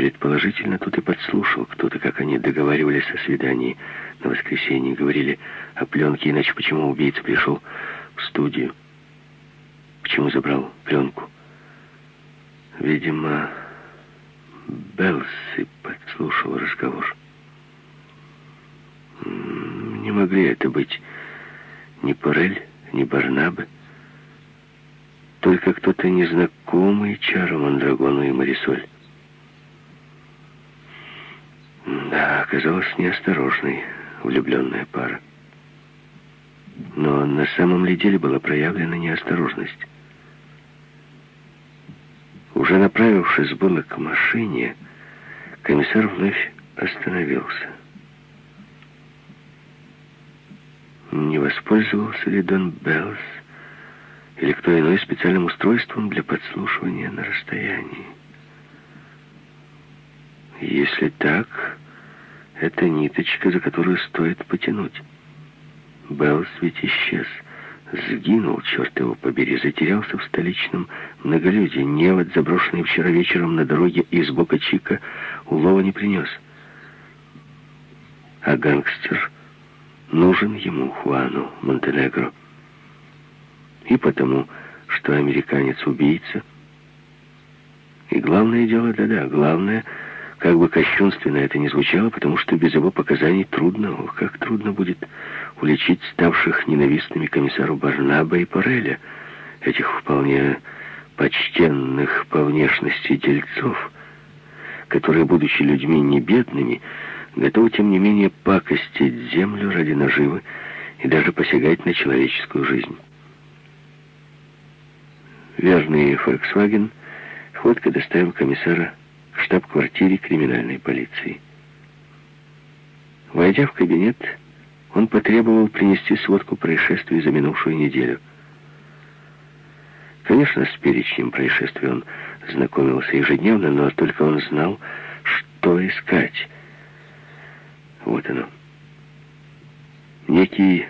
Предположительно, тут и подслушал кто-то, как они договаривались о свидании на воскресенье. Говорили о пленке, иначе почему убийца пришел в студию? Почему забрал пленку? Видимо, Белси подслушал разговор. Не могли это быть ни Порель, ни Барнабе. Только кто-то незнакомый Чару Мандрагону и Марисоль. Да, оказалась неосторожной влюбленная пара. Но на самом ли деле была проявлена неосторожность? Уже направившись было к машине, комиссар вновь остановился. Не воспользовался ли Дон Беллс или кто иной специальным устройством для подслушивания на расстоянии? Если так, это ниточка, за которую стоит потянуть. Беллс ведь исчез. Сгинул, черт его побери, затерялся в столичном многолюдии. Невод, заброшенный вчера вечером на дороге из Бока-Чика, улова не принес. А гангстер нужен ему, Хуану Монтенегро. И потому, что американец убийца. И главное дело, да-да, главное — как бы кощунственно это ни звучало, потому что без его показаний трудно, как трудно будет уличить ставших ненавистными комиссару Барнаба и Пореля, этих вполне почтенных по внешности дельцов, которые, будучи людьми не бедными, готовы, тем не менее, пакостить землю ради наживы и даже посягать на человеческую жизнь. Верный Volkswagen ходко доставил комиссара штаб-квартире криминальной полиции. Войдя в кабинет, он потребовал принести сводку происшествий за минувшую неделю. Конечно, с перечнем происшествий он знакомился ежедневно, но только он знал, что искать. Вот оно. Некий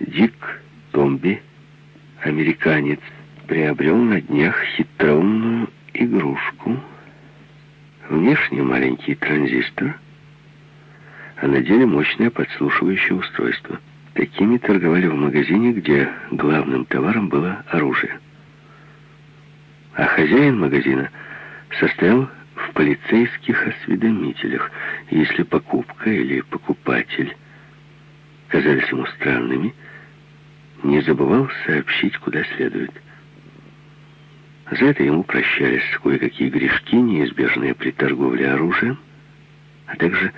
Дик Томби, американец, приобрел на днях хитроумную игрушку — Внешне маленький транзистор, а на деле мощное подслушивающее устройство. Такими торговали в магазине, где главным товаром было оружие. А хозяин магазина состоял в полицейских осведомителях. Если покупка или покупатель казались ему странными, не забывал сообщить, куда следует. За это ему прощались кое-какие грешки, неизбежные при торговле оружием, а также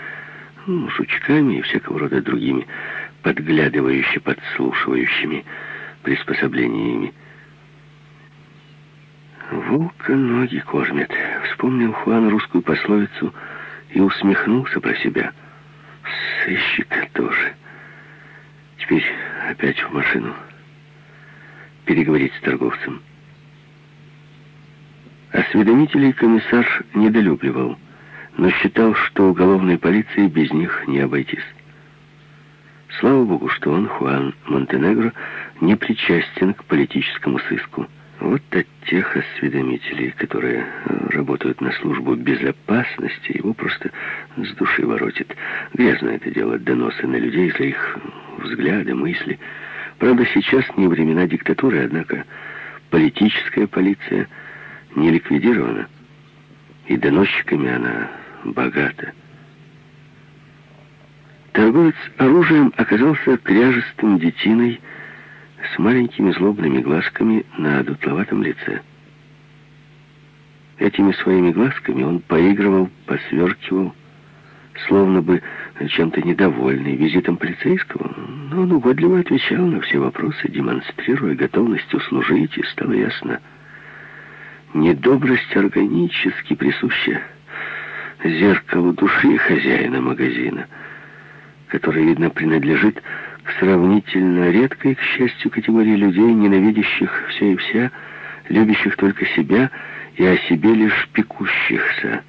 ну, жучками и всякого рода другими подглядывающими, подслушивающими приспособлениями. «Волка ноги кормят», — вспомнил Хуан русскую пословицу и усмехнулся про себя. «Сыщика тоже. Теперь опять в машину. Переговорить с торговцем». Осведомителей комиссар недолюбливал, но считал, что уголовной полиции без них не обойтись. Слава богу, что он, Хуан Монтенегро, не причастен к политическому сыску. Вот от тех осведомителей, которые работают на службу безопасности, его просто с души воротит. Грязно это дело, доносы на людей за их взгляды, мысли. Правда, сейчас не времена диктатуры, однако политическая полиция – не ликвидирована, и доносчиками она богата. Торговец оружием оказался кряжестым детиной с маленькими злобными глазками на дутловатом лице. Этими своими глазками он поигрывал, посверкивал, словно бы чем-то недовольный визитом полицейского, но он угодливо отвечал на все вопросы, демонстрируя готовность услужить, и стало ясно — недобрость органически присуща зеркалу души хозяина магазина, который, видно, принадлежит к сравнительно редкой, к счастью, категории людей, ненавидящих все и вся, любящих только себя и о себе лишь пекущихся.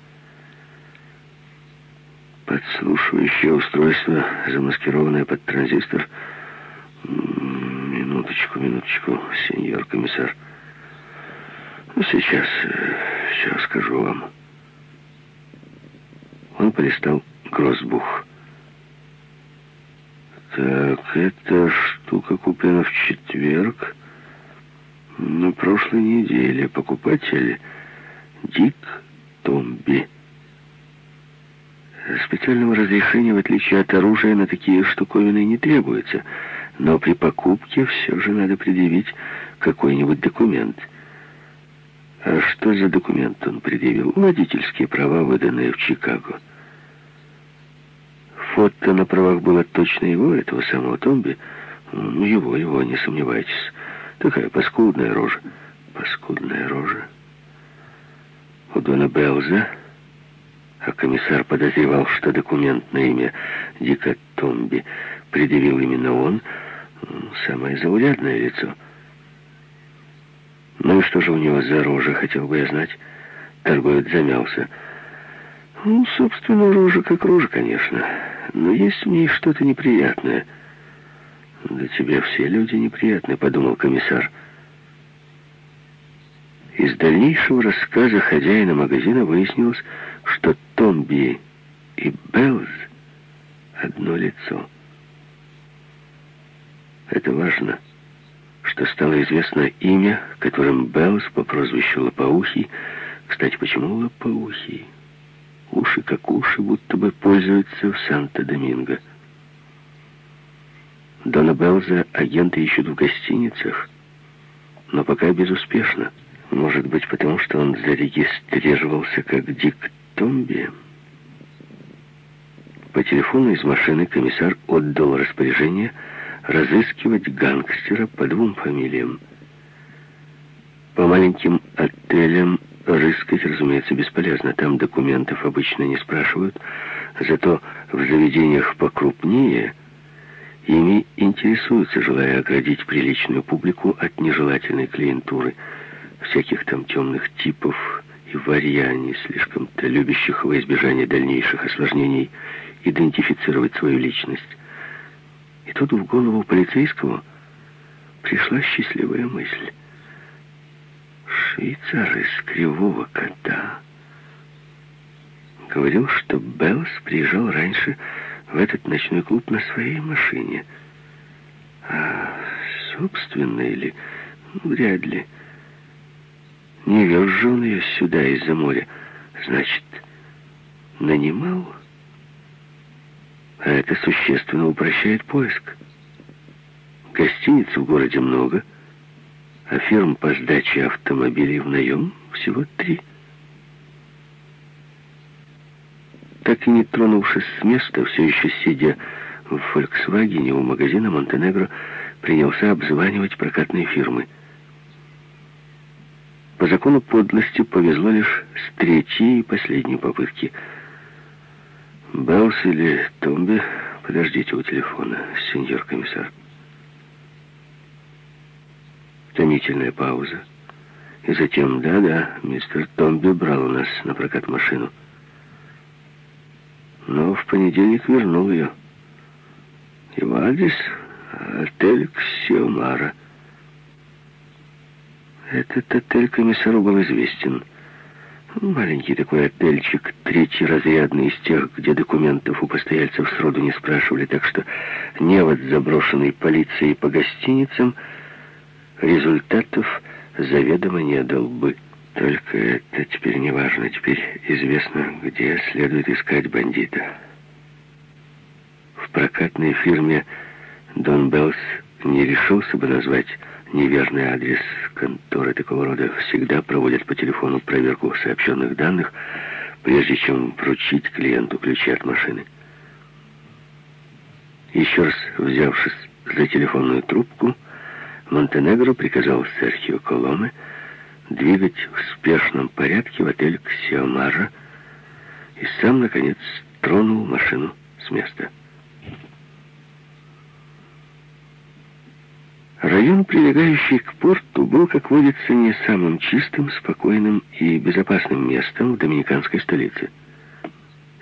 Подслушивающее устройство, замаскированное под транзистор. Минуточку, минуточку, сеньор комиссар. Сейчас э, все скажу вам. телефону полистал Грозбух. Так, эта штука куплена в четверг на прошлой неделе. Покупатель Дик Томби. Специального разрешения, в отличие от оружия, на такие штуковины не требуется. Но при покупке все же надо предъявить какой-нибудь документ. А что за документ он предъявил? Водительские права, выданные в Чикаго. Фото на правах было точно его, этого самого Томби. Ну, его, его, не сомневайтесь. Такая паскудная рожа. Паскудная рожа. У Дона Белза, а комиссар подозревал, что документ на имя Дика Томби предъявил именно он, самое заурядное лицо. Ну и что же у него за рожа, хотел бы я знать. Торговец замялся. Ну, собственно, рожа как рожа, конечно. Но есть в ней что-то неприятное. «Да тебе все люди неприятны», — подумал комиссар. Из дальнейшего рассказа хозяина магазина выяснилось, что Томби и Белз — одно лицо. Это важно, что стало известно имя, которым Белз по прозвищу Лопоухий, кстати, почему Лопоухий? Уши как уши, будто бы пользуются в Санто-Доминго. Дона Белза агенты ищут в гостиницах, но пока безуспешно. Может быть, потому что он зарегистрировался как Дик Томби. По телефону из машины комиссар отдал распоряжение разыскивать гангстера по двум фамилиям. По маленьким отелям Рыскать, разумеется, бесполезно. Там документов обычно не спрашивают. Зато в заведениях покрупнее ими интересуются, желая оградить приличную публику от нежелательной клиентуры, всяких там темных типов и варьяний, слишком-то любящих во избежание дальнейших осложнений идентифицировать свою личность. И тут в голову полицейского пришла счастливая мысль. Швейцар из Кривого Кота говорил, что Беллс приезжал раньше в этот ночной клуб на своей машине. А собственной ли ну, вряд ли. Не вез же он ее сюда из-за моря. Значит, нанимал? А это существенно упрощает поиск. Гостиниц в городе много — а фирм по сдаче автомобилей в наем всего три. Так и не тронувшись с места, все еще сидя в «Фольксвагене» у магазина «Монтенегро», принялся обзванивать прокатные фирмы. По закону подлости повезло лишь с третьей и последней попытки. «Белс или Томби, подождите у телефона, сеньор комиссар». Томительная пауза. И затем, да-да, мистер Томби брал у нас на прокат машину. Но в понедельник вернул ее. Его адрес — отель Ксиомара. Этот отель комиссару был известен. Маленький такой отельчик, третий разрядный из тех, где документов у постояльцев сроду не спрашивали, так что невод, заброшенный полицией по гостиницам — результатов заведомо не дал бы. Только это теперь не важно. Теперь известно, где следует искать бандита. В прокатной фирме Дон Беллс не решился бы назвать неверный адрес конторы такого рода. Всегда проводят по телефону проверку сообщенных данных, прежде чем вручить клиенту ключи от машины. Еще раз взявшись за телефонную трубку, Монтенегро приказал Серхио Коломе двигать в спешном порядке в отель Ксиомажа и сам, наконец, тронул машину с места. Район, прилегающий к порту, был, как водится, не самым чистым, спокойным и безопасным местом в доминиканской столице.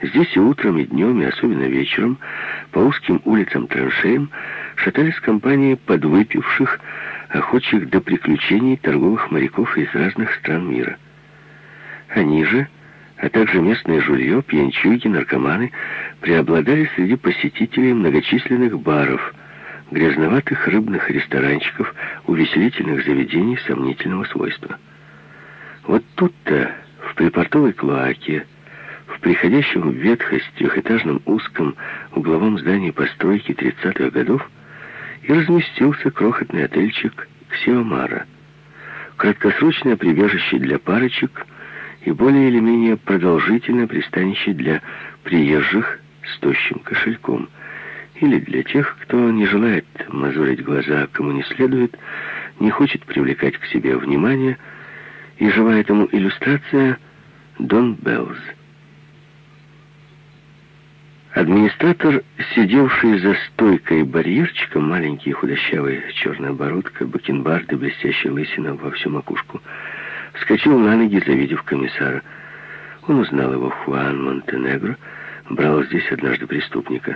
Здесь и утром, и днем, и особенно вечером, по узким улицам-траншеям, шатались компании подвыпивших, охотчих до приключений торговых моряков из разных стран мира. Они же а также местное жулье, пьянчуги, наркоманы преобладали среди посетителей многочисленных баров, грязноватых рыбных ресторанчиков, увеселительных заведений сомнительного свойства. Вот тут-то, в припортовой клоаке, в приходящем в ветхость трехэтажном узком угловом здании постройки 30-х годов и разместился крохотный отельчик «Ксиомара», краткосрочное прибежище для парочек и более или менее продолжительное пристанище для приезжих с тощим кошельком, или для тех, кто не желает мозолить глаза, кому не следует, не хочет привлекать к себе внимание, и живая этому иллюстрация Дон Беллз. Администратор, сидевший за стойкой барьерчика, маленький худощавый, черная бородка, бакенбарды, блестящая лысина во всю макушку, вскочил на ноги, завидев комиссара. Он узнал его Хуан Монтенегро, брал здесь однажды преступника.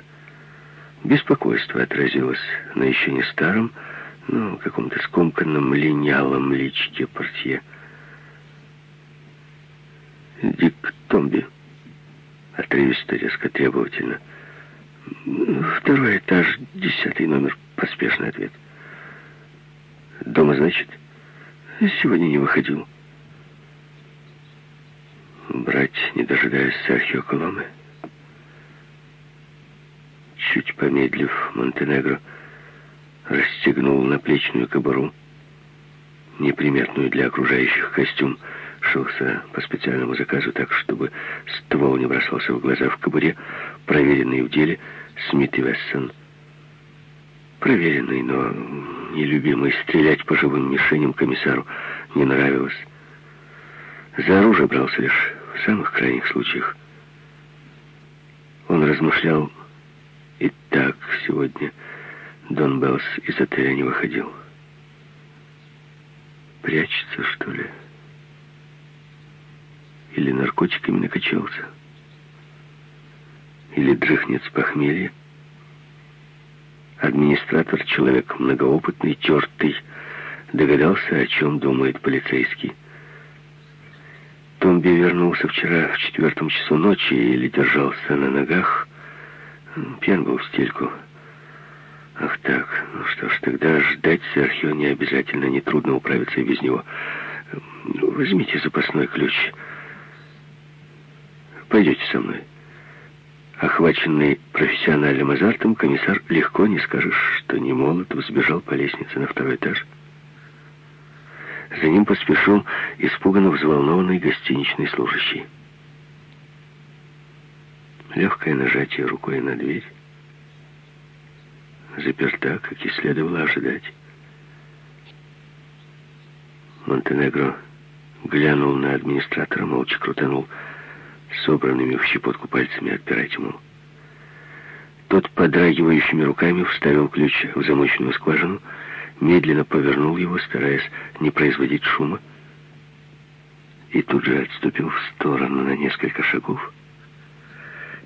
Беспокойство отразилось на еще не старом, но каком-то скомканном линялом личике портье. «Дик Томби», — отрывисто, резко, требовательно. «Второй этаж, десятый номер», — поспешный ответ. «Дома, значит?» «Сегодня не выходил». «Брать, не дожидаясь Серхио Коломы?» Чуть помедлив, Монтенегро расстегнул наплечную кобуру, неприметную для окружающих костюм, шился по специальному заказу так, чтобы ствол не бросался в глаза в кобуре, проверенный в деле Смит и Вессон. Проверенный, но нелюбимый стрелять по живым мишеням комиссару не нравилось. За оружие брался лишь в самых крайних случаях. Он размышлял, и так сегодня Дон Беллс из отеля не выходил. Прячется, что ли? Или наркотиками накачался? Или дрыхнет с похмелья? Администратор, человек многоопытный, тертый, догадался, о чем думает полицейский. Томби вернулся вчера в четвертом часу ночи или держался на ногах. Пьян был в стельку. Ах так, ну что ж, тогда ждать Серхио не обязательно, нетрудно управиться и без него. Возьмите запасной ключ. Пойдете со мной. Охваченный профессиональным азартом, комиссар легко не скажешь, что не молод, взбежал по лестнице на второй этаж. За ним поспешил испуганно взволнованный гостиничный служащий. Легкое нажатие рукой на дверь. Заперта, как и следовало ожидать. Монтенегро глянул на администратора, молча крутанул собранными в щепотку пальцами отпирать ему. Тот подрагивающими руками вставил ключ в замочную скважину, медленно повернул его, стараясь не производить шума, и тут же отступил в сторону на несколько шагов.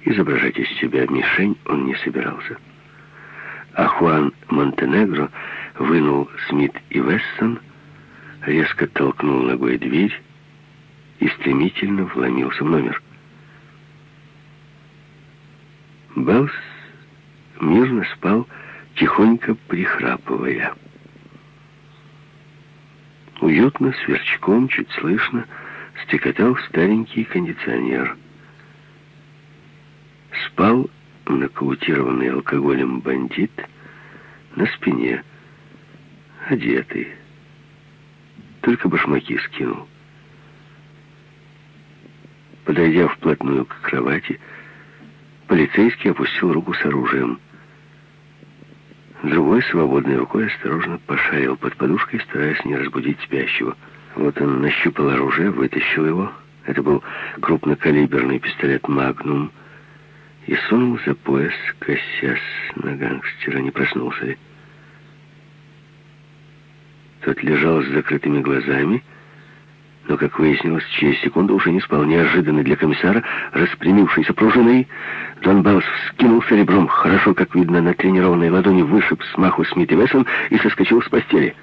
Изображать из себя мишень он не собирался. А Хуан Монтенегро вынул Смит и Вессон, резко толкнул ногой дверь и стремительно вломился в номер. Белс мирно спал, тихонько прихрапывая. Уютно, сверчком, чуть слышно, стекотал старенький кондиционер. Спал нокаутированный алкоголем бандит на спине, одетый. Только башмаки скинул. Подойдя вплотную к кровати, Полицейский опустил руку с оружием. Другой свободной рукой осторожно пошарил под подушкой, стараясь не разбудить спящего. Вот он нащупал оружие, вытащил его. Это был крупнокалиберный пистолет «Магнум» и сунул за пояс, косясь на гангстера, не проснулся ли. Тот лежал с закрытыми глазами, но, как выяснилось, через секунду уже не спал. Неожиданно для комиссара, распрямившийся пружиной, Дон Беллс вскинулся ребром, хорошо, как видно, натренированной ладони, вышиб с маху Смит и Вессон и соскочил с постели.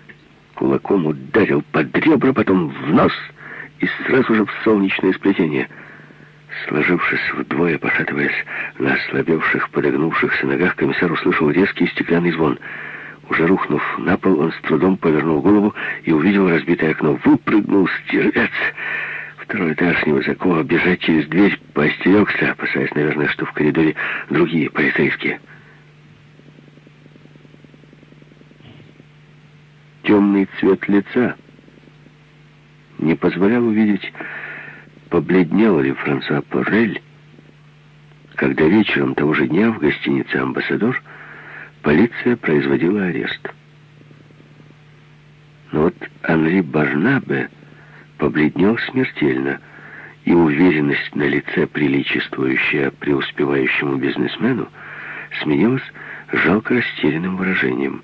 Кулаком ударил под ребра, потом в нос и сразу же в солнечное сплетение. Сложившись вдвое, пошатываясь на ослабевших, подогнувшихся ногах, комиссар услышал резкий стеклянный звон. Уже рухнув на пол, он с трудом повернул голову и увидел разбитое окно. Выпрыгнул стервец! Второй этаж невысоко, бежать через дверь поостерегся, опасаясь, наверное, что в коридоре другие полицейские. Темный цвет лица не позволял увидеть побледнел ли Франсуа Поррель, когда вечером того же дня в гостинице «Амбассадор» полиция производила арест. Но вот Анри Барнабе побледнел смертельно, и уверенность на лице, приличествующая преуспевающему бизнесмену, сменилась жалко растерянным выражением.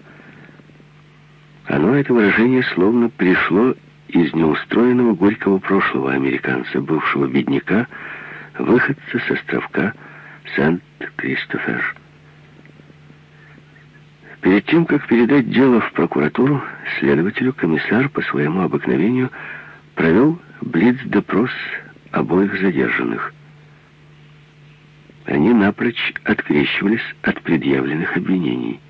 Оно, это выражение, словно пришло из неустроенного горького прошлого американца, бывшего бедняка, выходца с островка Сент-Кристофер. Перед тем, как передать дело в прокуратуру, следователю комиссар по своему обыкновению провел блиц-допрос обоих задержанных. Они напрочь открещивались от предъявленных обвинений.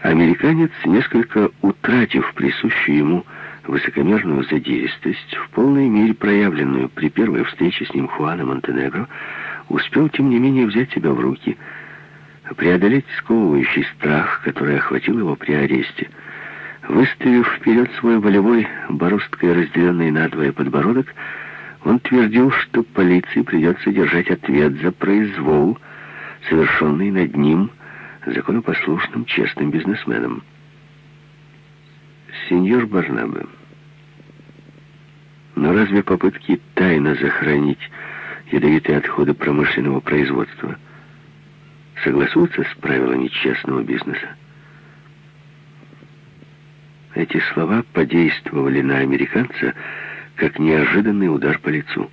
Американец, несколько утратив присущую ему высокомерную задиристость, в полной мере проявленную при первой встрече с ним Хуана Монтенегро, успел, тем не менее, взять себя в руки, преодолеть сковывающий страх, который охватил его при аресте. Выставив вперед свой волевой, бороздкой разделенный надвое подбородок, он твердил, что полиции придется держать ответ за произвол, совершенный над ним законопослушным честным бизнесменом. Сеньор Барнабе, но разве попытки тайно захоронить ядовитые отходы промышленного производства согласуются с правилами честного бизнеса? Эти слова подействовали на американца, как неожиданный удар по лицу.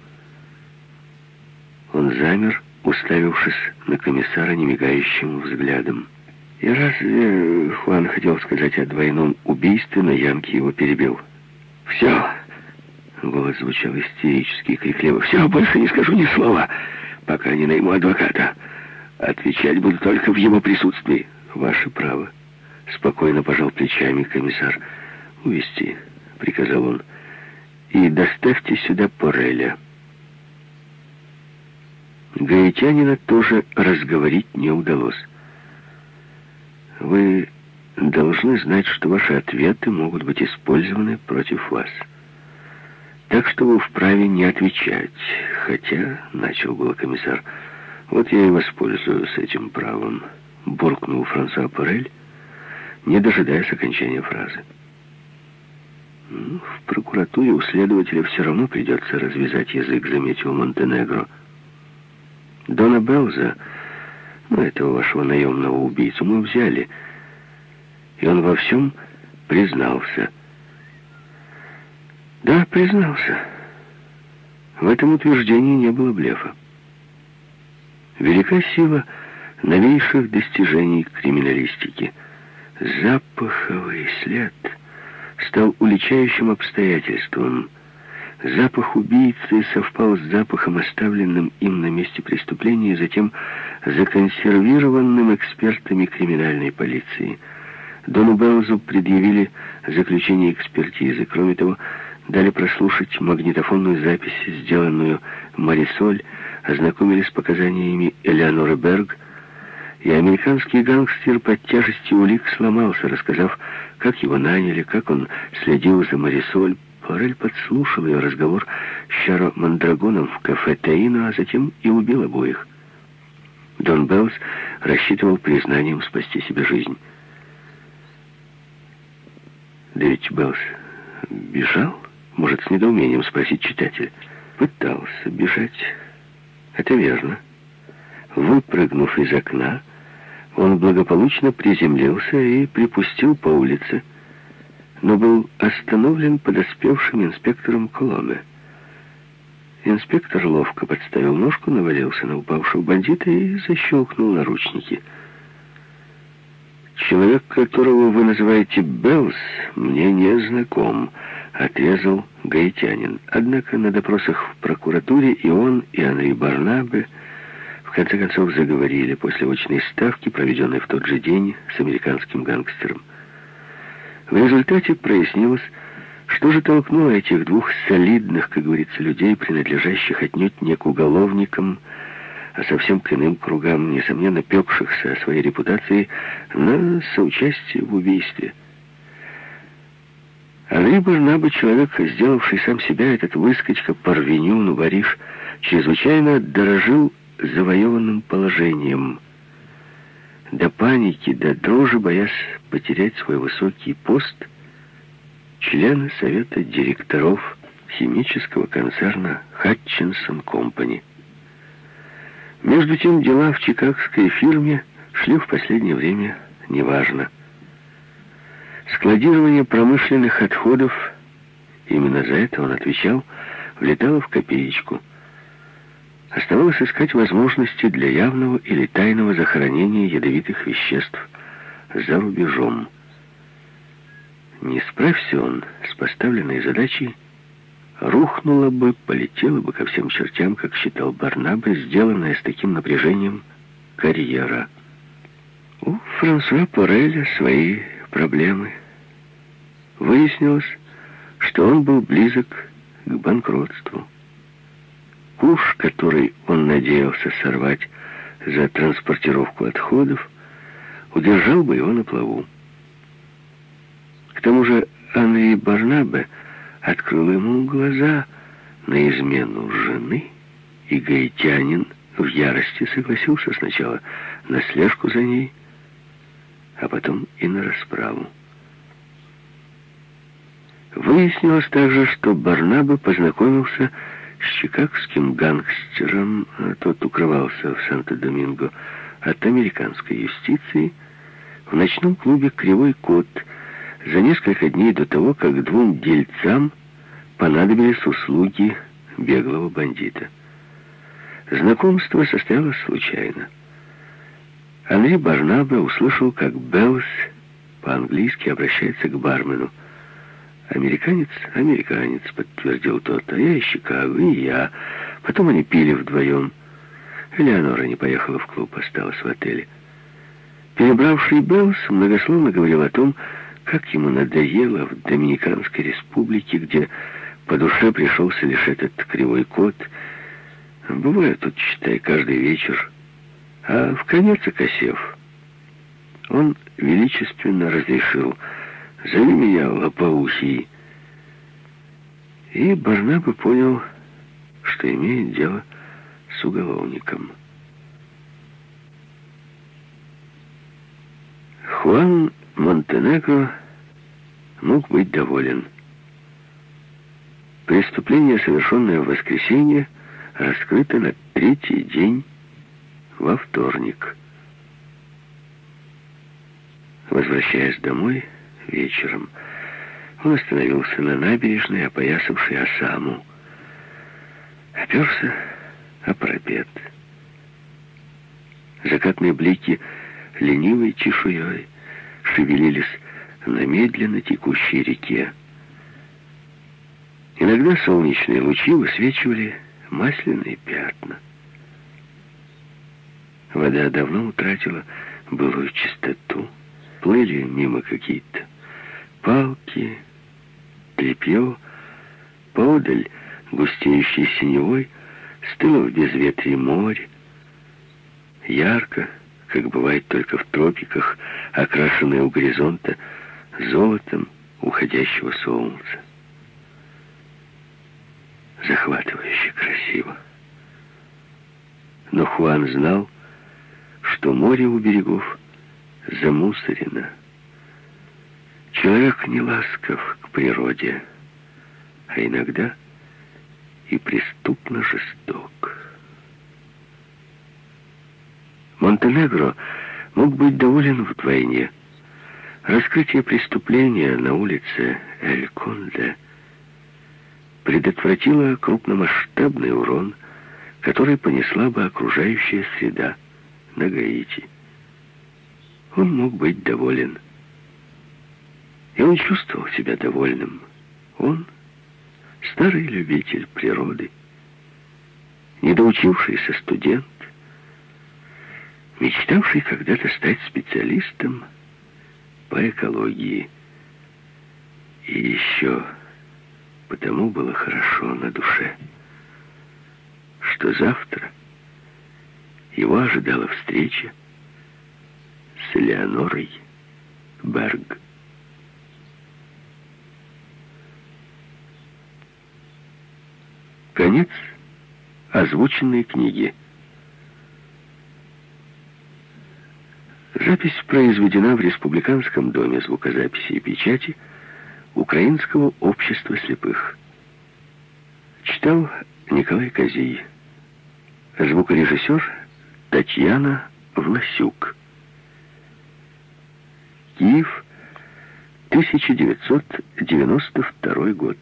Он замер, уставившись на комиссара немигающим взглядом. И разве Хуан хотел сказать о двойном убийстве, но Янки его перебил. «Все!» Голос звучал истерически и крикливо. «Все, больше не скажу ни слова, пока не найму адвоката. Отвечать буду только в его присутствии». «Ваше право», — спокойно пожал плечами комиссар. «Увести», — приказал он. «И доставьте сюда Пореля». Гаитянина тоже разговорить не удалось. Вы должны знать, что ваши ответы могут быть использованы против вас. Так что вы вправе не отвечать. Хотя, начал был комиссар, вот я и воспользуюсь этим правом, буркнул Франсуа Порель, не дожидаясь окончания фразы. В прокуратуре у следователя все равно придется развязать язык, заметил Монтенегро. Дона Белза ну, этого вашего наемного убийцу мы взяли. И он во всем признался. Да, признался. В этом утверждении не было блефа. Велика сила новейших достижений криминалистики. Запаховый след стал уличающим обстоятельством – Запах убийцы совпал с запахом, оставленным им на месте преступления, затем законсервированным экспертами криминальной полиции. Дону Белзу предъявили заключение экспертизы. Кроме того, дали прослушать магнитофонную запись, сделанную Марисоль, ознакомили с показаниями Элеоноры Берг, и американский гангстер под тяжестью улик сломался, рассказав, как его наняли, как он следил за Марисоль Форель, подслушал ее разговор с Шаро Мандрагоном в кафе Таино, а затем и убил обоих. Дон Беллс рассчитывал признанием спасти себе жизнь. Да ведь Беллс бежал? Может с недоумением спросить читатель. Пытался бежать. Это верно. Выпрыгнув из окна, он благополучно приземлился и припустил по улице, но был остановлен подоспевшим инспектором Коломе. Инспектор ловко подставил ножку, навалился на упавшего бандита и защелкнул наручники. «Человек, которого вы называете Беллс, мне не знаком», отрезал гаитянин. Однако на допросах в прокуратуре и он, и Анри Барнабе в конце концов заговорили после очной ставки, проведенной в тот же день с американским гангстером. В результате прояснилось, что же толкнуло этих двух солидных, как говорится, людей, принадлежащих отнюдь не к уголовникам, а совсем к иным кругам, несомненно пекшихся о своей репутации, на соучастие в убийстве. Барнаба, человек, сделавший сам себя, этот выскочка, Парвеню, Нувариш, чрезвычайно дорожил завоеванным положением. До паники, до дрожи, боясь потерять свой высокий пост, члены совета директоров химического концерна «Хатчинсон Компани». Между тем, дела в чикагской фирме шли в последнее время неважно. Складирование промышленных отходов, именно за это он отвечал, влетало в копеечку. Оставалось искать возможности для явного или тайного захоронения ядовитых веществ за рубежом. Не справься он с поставленной задачей, рухнула бы, полетела бы ко всем чертям, как считал Барнабе, сделанная с таким напряжением карьера. У Франсуа Пореля свои проблемы. Выяснилось, что он был близок к банкротству. Куш, который он надеялся сорвать за транспортировку отходов, удержал бы его на плаву. К тому же Анри Барнабе открыл ему глаза на измену жены, и гаитянин в ярости согласился сначала на слежку за ней, а потом и на расправу. Выяснилось также, что Барнаба познакомился с чикагским гангстером, а тот укрывался в Санто-Доминго от американской юстиции, в ночном клубе «Кривой кот», за несколько дней до того, как двум дельцам понадобились услуги беглого бандита. Знакомство состоялось случайно. Анри Барнабе услышал, как Беллс по-английски обращается к бармену. «Американец? Американец», — подтвердил тот. «А я из Чикаго, и я». Потом они пили вдвоем. Элеонора не поехала в клуб, осталась в отеле. Перебравший Беллс многословно говорил о том, как ему надоело в Доминиканской республике, где по душе пришелся лишь этот кривой кот. Бывает тут, считай, каждый вечер. А в конец окосев, он величественно разрешил «Зови меня лопоухий». И Барнаба понял, что имеет дело с уголовником. Хуан Монтенегро мог быть доволен. Преступление, совершенное в воскресенье, раскрыто на третий день во вторник. Возвращаясь домой вечером, он остановился на набережной, опоясавшей Осаму. Оперся о парапет. Закатные блики ленивой чешуей шевелились на медленно текущей реке. Иногда солнечные лучи высвечивали масляные пятна. Вода давно утратила былую чистоту. Плыли мимо какие-то палки, тряпье. Поодаль, густеющей синевой, стыло в безветрии море. Ярко, как бывает только в тропиках, окрашенное у горизонта золотом уходящего солнца. Захватывающе красиво. Но Хуан знал, что море у берегов замусорено. Человек не ласков к природе, а иногда и преступно жесток. Монтенегро мог быть доволен вдвойне. Раскрытие преступления на улице Эль-Конде предотвратило крупномасштабный урон, который понесла бы окружающая среда на Гаити. Он мог быть доволен. И он чувствовал себя довольным. Он, старый любитель природы, недоучившийся студент, мечтавший когда-то стать специалистом по экологии. И еще потому было хорошо на душе, что завтра его ожидала встреча с Леонорой Берг. Конец озвученной книги. Запись произведена в Республиканском доме звукозаписи и печати Украинского общества слепых. Читал Николай Козий. Звукорежиссер Татьяна Власюк. Киев, 1992 год.